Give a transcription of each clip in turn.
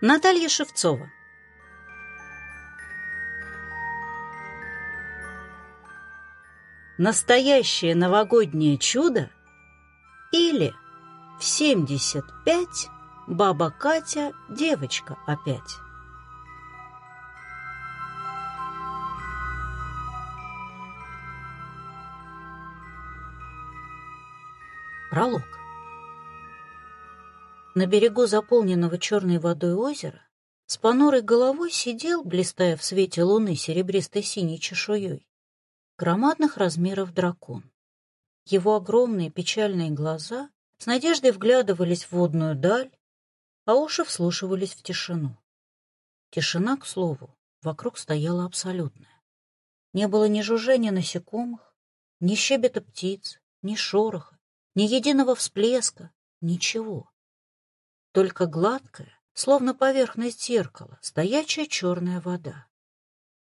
Наталья Шевцова Настоящее новогоднее чудо или в 75 баба Катя девочка опять. Пролог. На берегу заполненного черной водой озера с понурой головой сидел, блистая в свете луны серебристой синей чешуей, громадных размеров дракон. Его огромные печальные глаза с надеждой вглядывались в водную даль, а уши вслушивались в тишину. Тишина, к слову, вокруг стояла абсолютная. Не было ни жужжания насекомых, ни щебета птиц, ни шороха, ни единого всплеска, ничего. Только гладкая, словно поверхность зеркала, стоячая черная вода,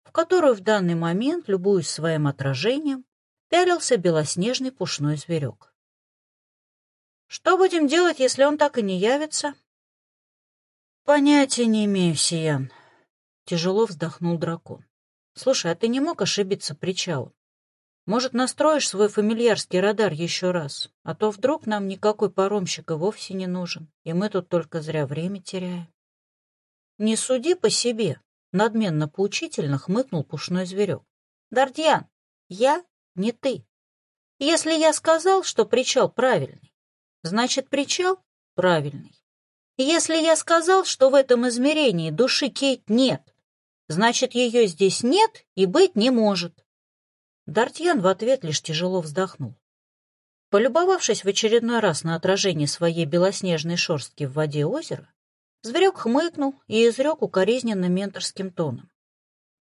в которую в данный момент, любуясь своим отражением, пялился белоснежный пушной зверек. «Что будем делать, если он так и не явится?» «Понятия не имею, Сиян», — тяжело вздохнул дракон. «Слушай, а ты не мог ошибиться причалом? Может, настроишь свой фамильярский радар еще раз, а то вдруг нам никакой паромщик и вовсе не нужен, и мы тут только зря время теряем. Не суди по себе, надменно поучительно хмыкнул пушной зверек. Дардьян, я не ты. Если я сказал, что причал правильный, значит, причал правильный. Если я сказал, что в этом измерении души Кейт нет, значит, ее здесь нет и быть не может. Дартьян в ответ лишь тяжело вздохнул. Полюбовавшись в очередной раз на отражение своей белоснежной шерстки в воде озера, зверек хмыкнул и изрек укоризненно менторским тоном.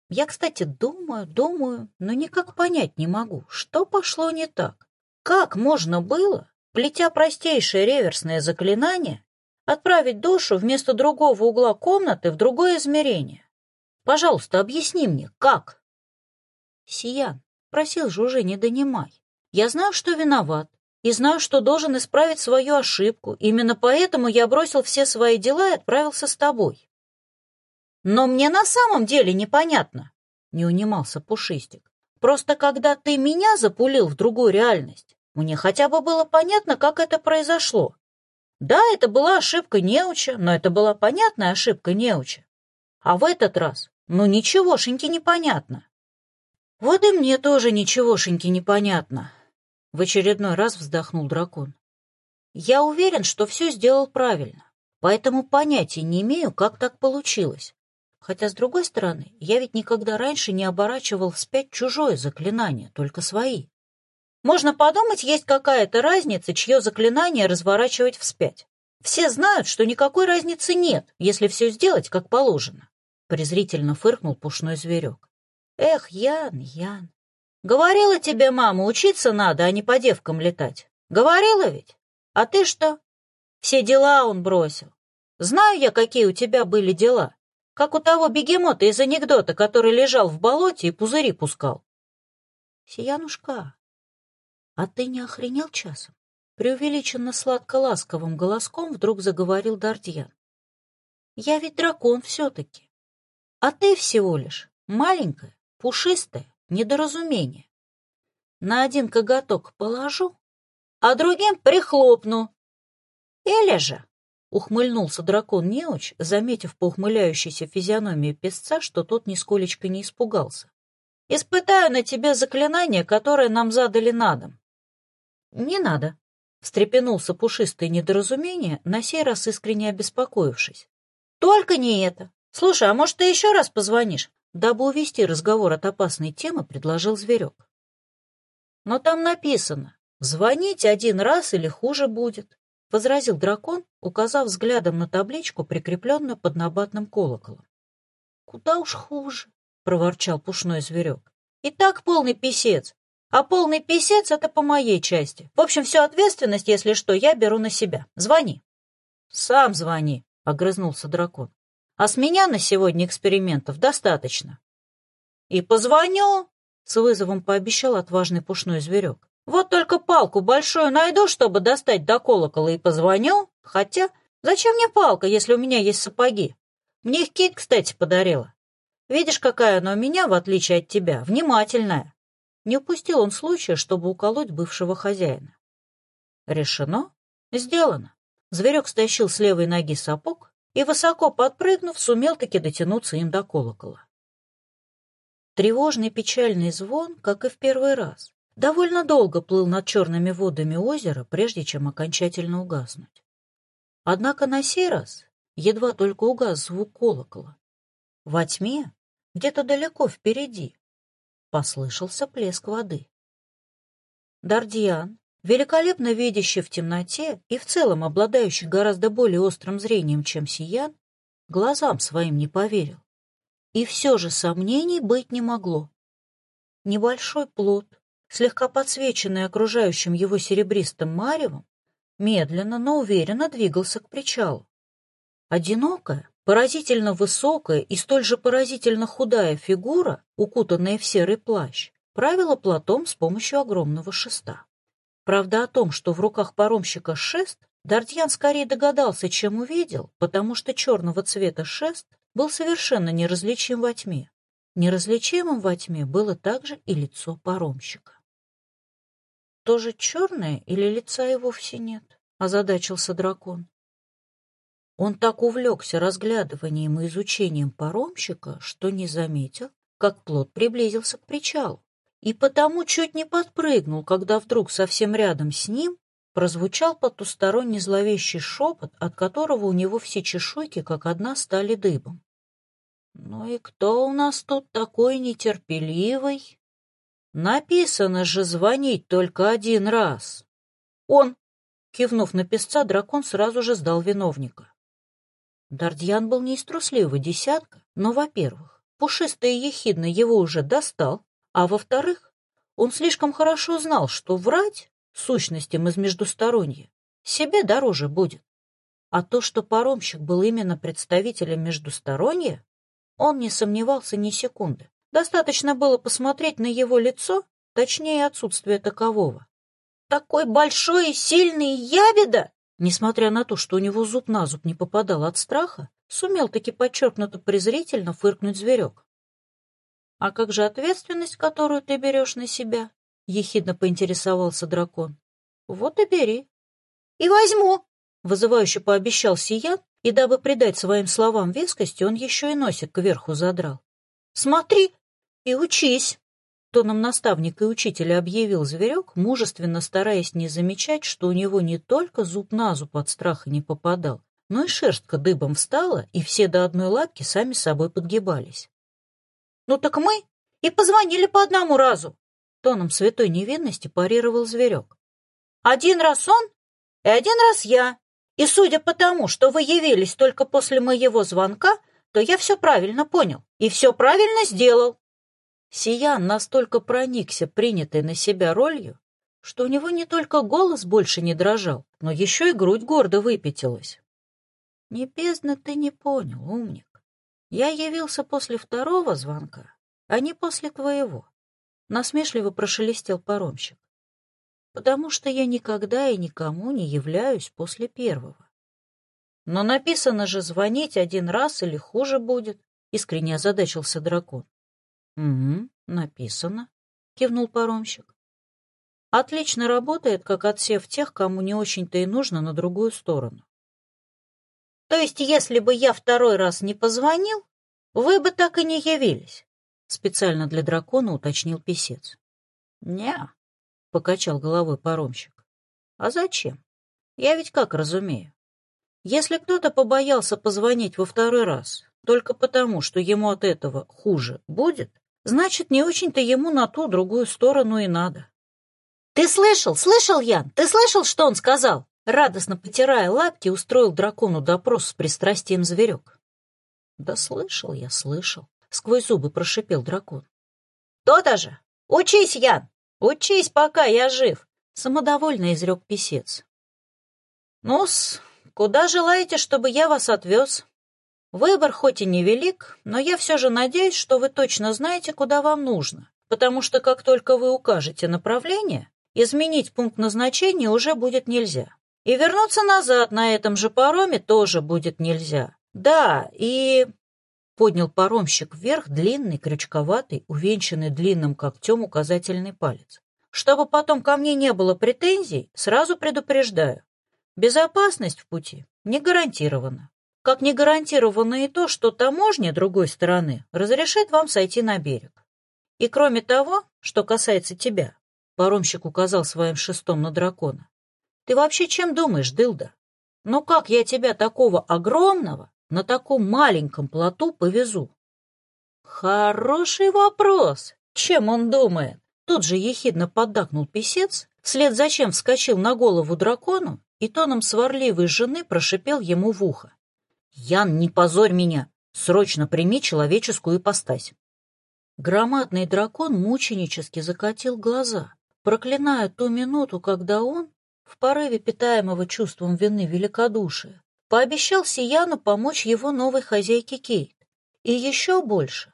Я, кстати, думаю, думаю, но никак понять не могу, что пошло не так. Как можно было, плетя простейшее реверсное заклинание, отправить душу вместо другого угла комнаты в другое измерение? Пожалуйста, объясни мне, как? Сиян, Просил же уже не донимай. Я знаю, что виноват, и знаю, что должен исправить свою ошибку. Именно поэтому я бросил все свои дела и отправился с тобой. Но мне на самом деле непонятно, — не унимался Пушистик. Просто когда ты меня запулил в другую реальность, мне хотя бы было понятно, как это произошло. Да, это была ошибка неуча, но это была понятная ошибка неуча. А в этот раз, ну ничегошеньки непонятно. «Вот и мне тоже ничегошеньки непонятно», — в очередной раз вздохнул дракон. «Я уверен, что все сделал правильно, поэтому понятия не имею, как так получилось. Хотя, с другой стороны, я ведь никогда раньше не оборачивал вспять чужое заклинание, только свои. Можно подумать, есть какая-то разница, чье заклинание разворачивать вспять. Все знают, что никакой разницы нет, если все сделать как положено», — презрительно фыркнул пушной зверек. Эх, Ян, Ян, говорила тебе мама, учиться надо, а не по девкам летать. Говорила ведь? А ты что? Все дела он бросил. Знаю я, какие у тебя были дела. Как у того бегемота из анекдота, который лежал в болоте и пузыри пускал. Сиянушка, а ты не охренел часом? Преувеличенно сладко-ласковым голоском вдруг заговорил Дардьян. Я ведь дракон все-таки. А ты всего лишь маленькая, пушистое недоразумение. На один коготок положу, а другим прихлопну. Или же, ухмыльнулся дракон неуч, заметив по ухмыляющейся физиономии песца, что тот нисколечко не испугался. Испытаю на тебе заклинание, которое нам задали на дом. Не надо, встрепенулся пушистое недоразумение, на сей раз искренне обеспокоившись. Только не это. Слушай, а может, ты еще раз позвонишь? Дабы увести разговор от опасной темы, предложил зверек. Но там написано «Звонить один раз или хуже будет», — возразил дракон, указав взглядом на табличку, прикрепленную под набатным колоколом. «Куда уж хуже», — проворчал пушной зверек. «И так полный писец, а полный писец — это по моей части. В общем, всю ответственность, если что, я беру на себя. Звони». «Сам звони», — огрызнулся дракон. А с меня на сегодня экспериментов достаточно. И позвоню, с вызовом пообещал отважный пушной зверек. Вот только палку большую найду, чтобы достать до колокола, и позвоню. Хотя, зачем мне палка, если у меня есть сапоги? Мне их Кейт, кстати, подарила. Видишь, какая она у меня, в отличие от тебя, внимательная. Не упустил он случая, чтобы уколоть бывшего хозяина. Решено? Сделано. Зверек стащил с левой ноги сапог и, высоко подпрыгнув, сумел таки дотянуться им до колокола. Тревожный печальный звон, как и в первый раз, довольно долго плыл над черными водами озера, прежде чем окончательно угаснуть. Однако на сей раз едва только угас звук колокола. Во тьме, где-то далеко впереди, послышался плеск воды. Дардиан, великолепно видящий в темноте и в целом обладающий гораздо более острым зрением, чем Сиян, глазам своим не поверил. И все же сомнений быть не могло. Небольшой плод, слегка подсвеченный окружающим его серебристым маревом, медленно, но уверенно двигался к причалу. Одинокая, поразительно высокая и столь же поразительно худая фигура, укутанная в серый плащ, правила плотом с помощью огромного шеста. Правда, о том, что в руках паромщика шест, Д'Артьян скорее догадался, чем увидел, потому что черного цвета шест был совершенно неразличим во тьме. Неразличимым во тьме было также и лицо паромщика. «Тоже черное или лица и вовсе нет?» — озадачился дракон. Он так увлекся разглядыванием и изучением паромщика, что не заметил, как плот приблизился к причалу и потому чуть не подпрыгнул, когда вдруг совсем рядом с ним прозвучал потусторонний зловещий шепот, от которого у него все чешуйки как одна стали дыбом. «Ну и кто у нас тут такой нетерпеливый? Написано же звонить только один раз». «Он!» — кивнув на песца, дракон сразу же сдал виновника. Дардьян был не из трусливого десятка, но, во-первых, пушистый и ехидно его уже достал, а во-вторых, он слишком хорошо знал, что врать сущностям из междусторонья себе дороже будет. А то, что паромщик был именно представителем междусторонья, он не сомневался ни секунды. Достаточно было посмотреть на его лицо, точнее отсутствие такового. «Такой большой и сильный ябеда!» Несмотря на то, что у него зуб на зуб не попадал от страха, сумел таки подчеркнуто презрительно фыркнуть зверек. «А как же ответственность, которую ты берешь на себя?» — ехидно поинтересовался дракон. «Вот и бери». «И возьму!» — вызывающе пообещал Сиян, и дабы придать своим словам вескости, он еще и носик кверху задрал. «Смотри и учись!» Тоном наставника и учителя объявил зверек, мужественно стараясь не замечать, что у него не только зуб на зуб от страха не попадал, но и шерстка дыбом встала, и все до одной лапки сами собой подгибались. «Ну так мы и позвонили по одному разу!» Тоном святой невинности парировал зверек. «Один раз он и один раз я. И судя по тому, что вы явились только после моего звонка, то я все правильно понял и все правильно сделал». Сиян настолько проникся принятой на себя ролью, что у него не только голос больше не дрожал, но еще и грудь гордо выпятилась. «Небесно ты не понял, умник. Я явился после второго звонка, а не после твоего. Насмешливо прошелестел паромщик. Потому что я никогда и никому не являюсь после первого. Но написано же звонить один раз или хуже будет, искренне озадачился дракон. Угу, написано, кивнул паромщик. Отлично работает, как отсев тех, кому не очень-то и нужно на другую сторону. То есть, если бы я второй раз не позвонил, вы бы так и не явились? Специально для дракона уточнил писец. не покачал головой паромщик. А зачем? Я ведь как разумею. Если кто-то побоялся позвонить во второй раз только потому, что ему от этого хуже будет, значит, не очень-то ему на ту другую сторону и надо. «Ты слышал, слышал, Ян? Ты слышал, что он сказал?» Радостно потирая лапки, устроил дракону допрос с пристрастием зверек. Да слышал я, слышал. Сквозь зубы прошипел дракон. То-то же! Учись, Ян! Учись, пока я жив! Самодовольно изрек писец. Ну-с, куда желаете, чтобы я вас отвез? Выбор хоть и невелик, но я все же надеюсь, что вы точно знаете, куда вам нужно, потому что как только вы укажете направление, изменить пункт назначения уже будет нельзя. И вернуться назад на этом же пароме тоже будет нельзя. Да, и Поднял паромщик вверх длинный, крючковатый, увенчанный длинным когтем указательный палец. Чтобы потом ко мне не было претензий, сразу предупреждаю. Безопасность в пути не гарантирована. Как не гарантировано и то, что таможня другой стороны разрешит вам сойти на берег. И кроме того, что касается тебя, паромщик указал своим шестом на дракона, ты вообще чем думаешь, Дылда? Ну как я тебя такого огромного на таком маленьком плоту повезу? Хороший вопрос. Чем он думает? Тут же ехидно поддакнул писец, вслед за чем вскочил на голову дракону и тоном сварливой жены прошипел ему в ухо. «Ян, не позорь меня! Срочно прими человеческую ипостась!» Громадный дракон мученически закатил глаза, проклиная ту минуту, когда он, в порыве питаемого чувством вины великодушия, пообещал Сияну помочь его новой хозяйке Кейт. И еще больше.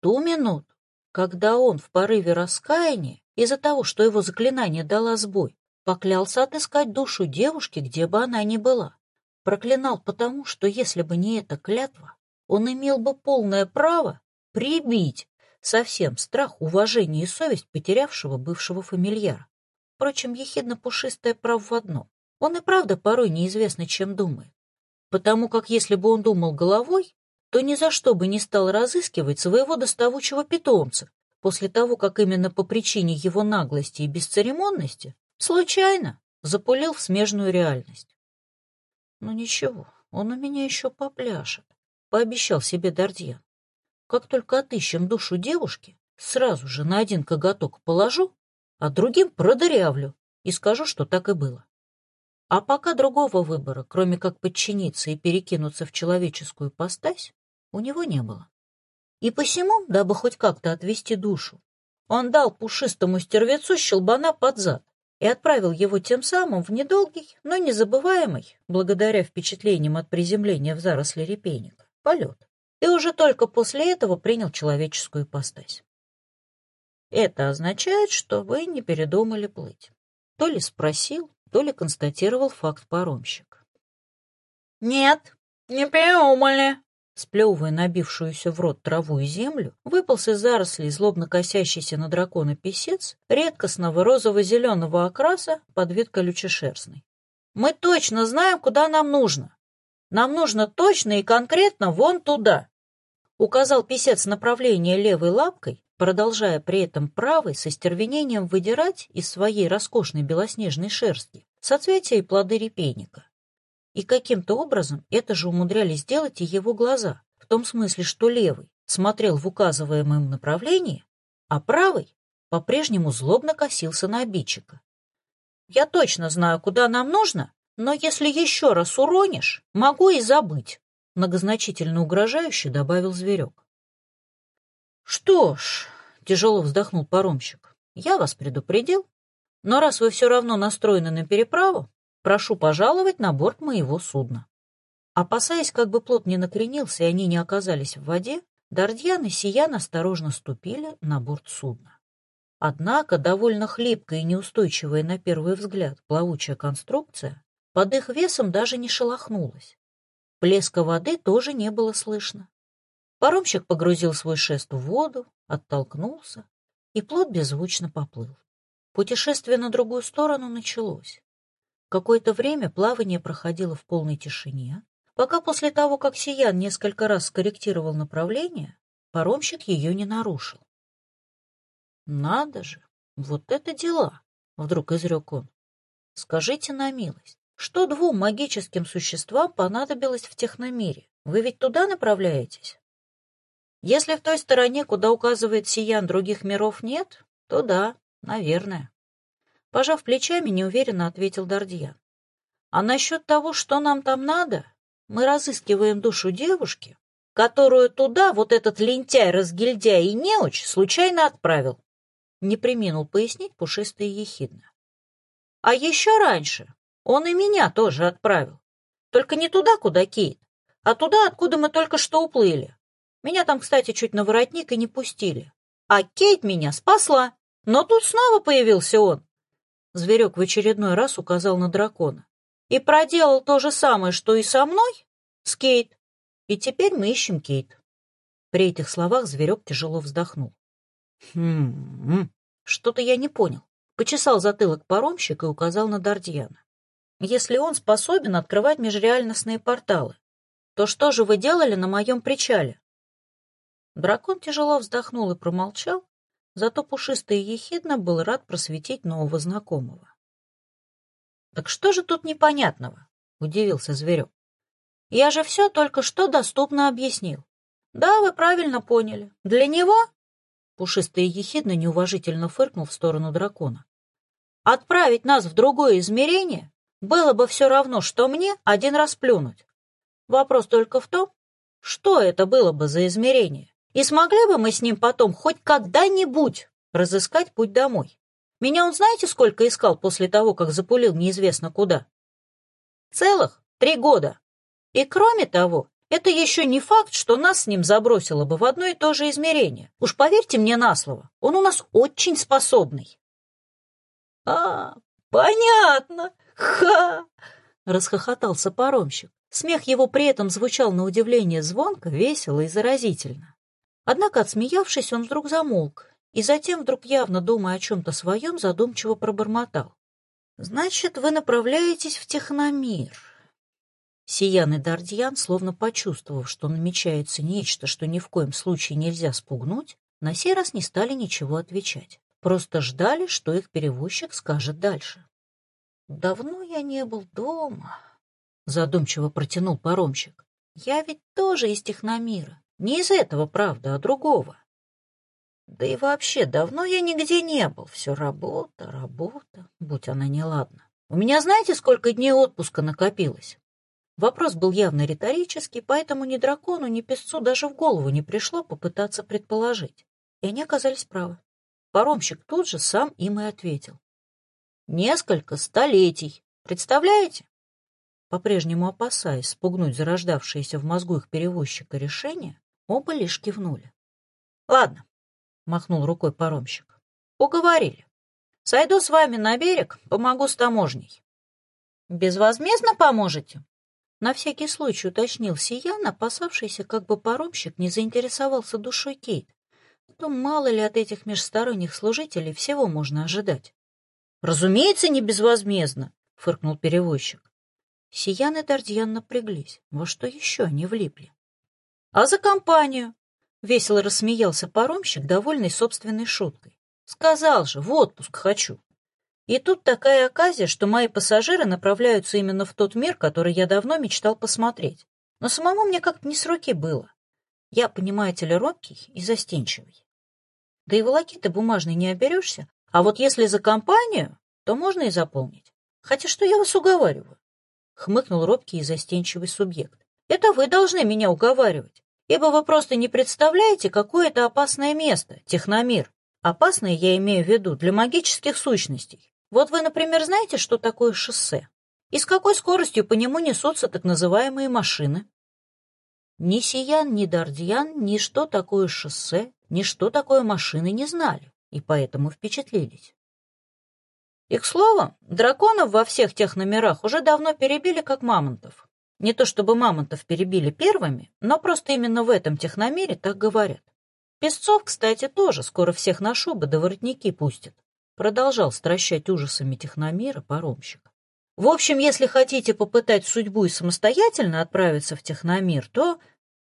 Ту минуту, когда он в порыве раскаяния из-за того, что его заклинание дало сбой, поклялся отыскать душу девушки, где бы она ни была. Проклинал потому, что если бы не эта клятва, он имел бы полное право прибить совсем страх, уважение и совесть потерявшего бывшего фамильяра. Впрочем, ехидно-пушистая прав в одном. Он и правда порой неизвестно, чем думает. Потому как если бы он думал головой, то ни за что бы не стал разыскивать своего доставучего питомца, после того, как именно по причине его наглости и бесцеремонности случайно запулил в смежную реальность. Ну ничего, он у меня еще попляшет, пообещал себе Дардьян. Как только отыщем душу девушки, сразу же на один коготок положу, а другим продырявлю и скажу, что так и было. А пока другого выбора, кроме как подчиниться и перекинуться в человеческую постась, у него не было. И посему, дабы хоть как-то отвести душу, он дал пушистому стервецу щелбана под зад и отправил его тем самым в недолгий, но незабываемый, благодаря впечатлениям от приземления в заросли репейника, полет и уже только после этого принял человеческую ипостась. Это означает, что вы не передумали плыть. То ли спросил, то ли констатировал факт паромщик. «Нет, не передумали», сплевывая набившуюся в рот траву и землю, выполз из зарослей злобно косящийся на дракона писец редкостного розово-зеленого окраса под вид колючешерстный. «Мы точно знаем, куда нам нужно. Нам нужно точно и конкретно вон туда указал писец направление левой лапкой, продолжая при этом правой со стервенением выдирать из своей роскошной белоснежной шерсти соцветия и плоды репейника. И каким-то образом это же умудрялись сделать и его глаза, в том смысле, что левый смотрел в указываемом направлении, а правый по-прежнему злобно косился на обидчика. «Я точно знаю, куда нам нужно, но если еще раз уронишь, могу и забыть» многозначительно угрожающе добавил зверек. «Что ж», — тяжело вздохнул паромщик, — «я вас предупредил, но раз вы все равно настроены на переправу, прошу пожаловать на борт моего судна». Опасаясь, как бы плот не накренился и они не оказались в воде, Дардьян и Сиян осторожно ступили на борт судна. Однако довольно хлипкая и неустойчивая на первый взгляд плавучая конструкция под их весом даже не шелохнулась. Плеска воды тоже не было слышно. Паромщик погрузил свой шест в воду, оттолкнулся, и плот беззвучно поплыл. Путешествие на другую сторону началось. Какое-то время плавание проходило в полной тишине, пока после того, как Сиян несколько раз скорректировал направление, паромщик ее не нарушил. «Надо же, вот это дела!» — вдруг изрек он. «Скажите на милость, что двум магическим существам понадобилось в техномире? Вы ведь туда направляетесь? Если в той стороне, куда указывает Сиян, других миров нет, то да, наверное. Пожав плечами, неуверенно ответил Дардьян. А насчет того, что нам там надо, мы разыскиваем душу девушки, которую туда вот этот лентяй, разгильдяй и неуч случайно отправил. Не приминул пояснить пушистый и ехидно. А еще раньше он и меня тоже отправил. Только не туда, куда Кейт, а туда, откуда мы только что уплыли. Меня там, кстати, чуть на воротник и не пустили. А Кейт меня спасла. Но тут снова появился он. Зверек в очередной раз указал на дракона. И проделал то же самое, что и со мной, с Кейт. И теперь мы ищем Кейт. При этих словах зверек тяжело вздохнул. «Хм, что-то я не понял». Почесал затылок паромщик и указал на Дардьяна. «Если он способен открывать межреальностные порталы, то что же вы делали на моем причале?» Дракон тяжело вздохнул и промолчал, зато пушистый ехидно был рад просветить нового знакомого. «Так что же тут непонятного?» — удивился зверек. «Я же все только что доступно объяснил. Да, вы правильно поняли. Для него...» Пушистый ехидно неуважительно фыркнул в сторону дракона. «Отправить нас в другое измерение было бы все равно, что мне один раз плюнуть. Вопрос только в том, что это было бы за измерение, и смогли бы мы с ним потом хоть когда-нибудь разыскать путь домой. Меня он знаете, сколько искал после того, как запулил неизвестно куда? Целых три года. И кроме того, это еще не факт, что нас с ним забросило бы в одно и то же измерение. Уж поверьте мне на слово, он у нас очень способный. — А, понятно! Ха! — расхохотался паромщик. Смех его при этом звучал на удивление звонко, весело и заразительно. Однако, отсмеявшись, он вдруг замолк, и затем, вдруг явно думая о чем-то своем, задумчиво пробормотал. «Значит, вы направляетесь в техномир». Сиян и Дардьян, словно почувствовав, что намечается нечто, что ни в коем случае нельзя спугнуть, на сей раз не стали ничего отвечать. Просто ждали, что их перевозчик скажет дальше. «Давно я не был дома», — задумчиво протянул паромщик. «Я ведь тоже из техномира. Не из этого, правда, а другого. Да и вообще, давно я нигде не был. Все работа, работа, будь она неладна. У меня знаете, сколько дней отпуска накопилось? Вопрос был явно риторический, поэтому ни дракону, ни песцу даже в голову не пришло попытаться предположить. И они оказались правы. Паромщик тут же сам им и ответил. Несколько столетий. Представляете? По-прежнему опасаясь спугнуть зарождавшееся в мозгу их перевозчика решение, оба лишь кивнули. Ладно, махнул рукой паромщик. Уговорили. Сойду с вами на берег, помогу с таможней. Безвозмездно поможете? На всякий случай уточнил Сиян, опасавшийся, как бы паромщик не заинтересовался душой Кейт. То мало ли от этих межсторонних служителей всего можно ожидать. «Разумеется, не безвозмездно», — фыркнул перевозчик. Сиян и Дардьян напряглись. Во что еще они влипли? «А за компанию?» Весело рассмеялся паромщик, довольный собственной шуткой. Сказал же, в отпуск хочу. И тут такая оказия, что мои пассажиры направляются именно в тот мир, который я давно мечтал посмотреть. Но самому мне как-то не с руки было. Я, понимаете ли, робкий и застенчивый. Да и волоки-то бумажной не оберешься, а вот если за компанию, то можно и заполнить. Хотя что я вас уговариваю? Хмыкнул робкий и застенчивый субъект. Это вы должны меня уговаривать ибо вы просто не представляете, какое это опасное место, техномир. Опасное я имею в виду для магических сущностей. Вот вы, например, знаете, что такое шоссе? И с какой скоростью по нему несутся так называемые машины? Ни Сиян, ни Дардьян, ни что такое шоссе, ни что такое машины не знали, и поэтому впечатлились. И, к слову, драконов во всех тех номерах уже давно перебили как мамонтов. Не то чтобы мамонтов перебили первыми, но просто именно в этом техномире так говорят. Песцов, кстати, тоже скоро всех на шубы да воротники пустят. Продолжал стращать ужасами техномира паромщик. В общем, если хотите попытать судьбу и самостоятельно отправиться в техномир, то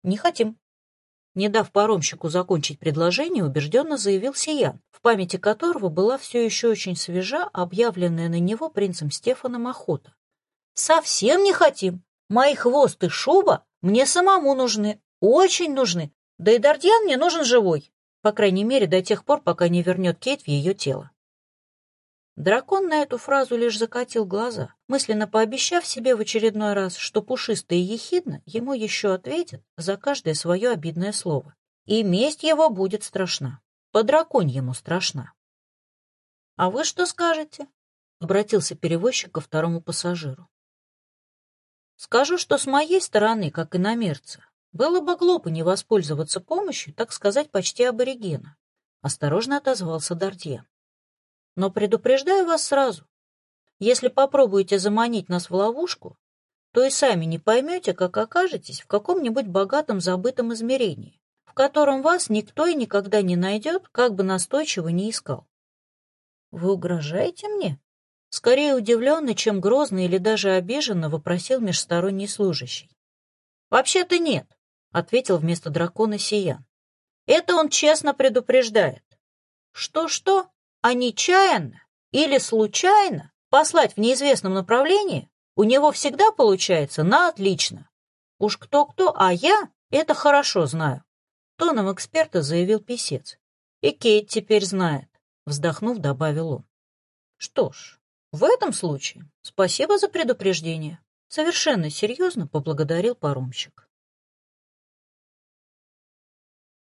не хотим. Не дав паромщику закончить предложение, убежденно заявил Сиян, в памяти которого была все еще очень свежа объявленная на него принцем Стефаном охота. «Совсем не хотим. Мои хвост и шуба мне самому нужны, очень нужны. Да и Дардьян мне нужен живой. По крайней мере, до тех пор, пока не вернет Кейт в ее тело. Дракон на эту фразу лишь закатил глаза, мысленно пообещав себе в очередной раз, что пушистый и ехидно ему еще ответит за каждое свое обидное слово. И месть его будет страшна. По драконьему страшна. — А вы что скажете? — обратился перевозчик ко второму пассажиру. Скажу, что с моей стороны, как и намерца, было бы глупо не воспользоваться помощью, так сказать, почти аборигена. Осторожно отозвался Дардье. Но предупреждаю вас сразу. Если попробуете заманить нас в ловушку, то и сами не поймете, как окажетесь в каком-нибудь богатом забытом измерении, в котором вас никто и никогда не найдет, как бы настойчиво не искал. Вы угрожаете мне? Скорее удивленно, чем грозно или даже обиженно вопросил межсторонний служащий. «Вообще-то нет», — ответил вместо дракона Сиян. «Это он честно предупреждает. Что-что, а нечаянно или случайно послать в неизвестном направлении у него всегда получается на отлично. Уж кто-кто, а я это хорошо знаю», — тоном эксперта заявил писец. «И Кейт теперь знает», — вздохнув, добавил он. «Что ж, в этом случае спасибо за предупреждение. Совершенно серьезно поблагодарил паромщик.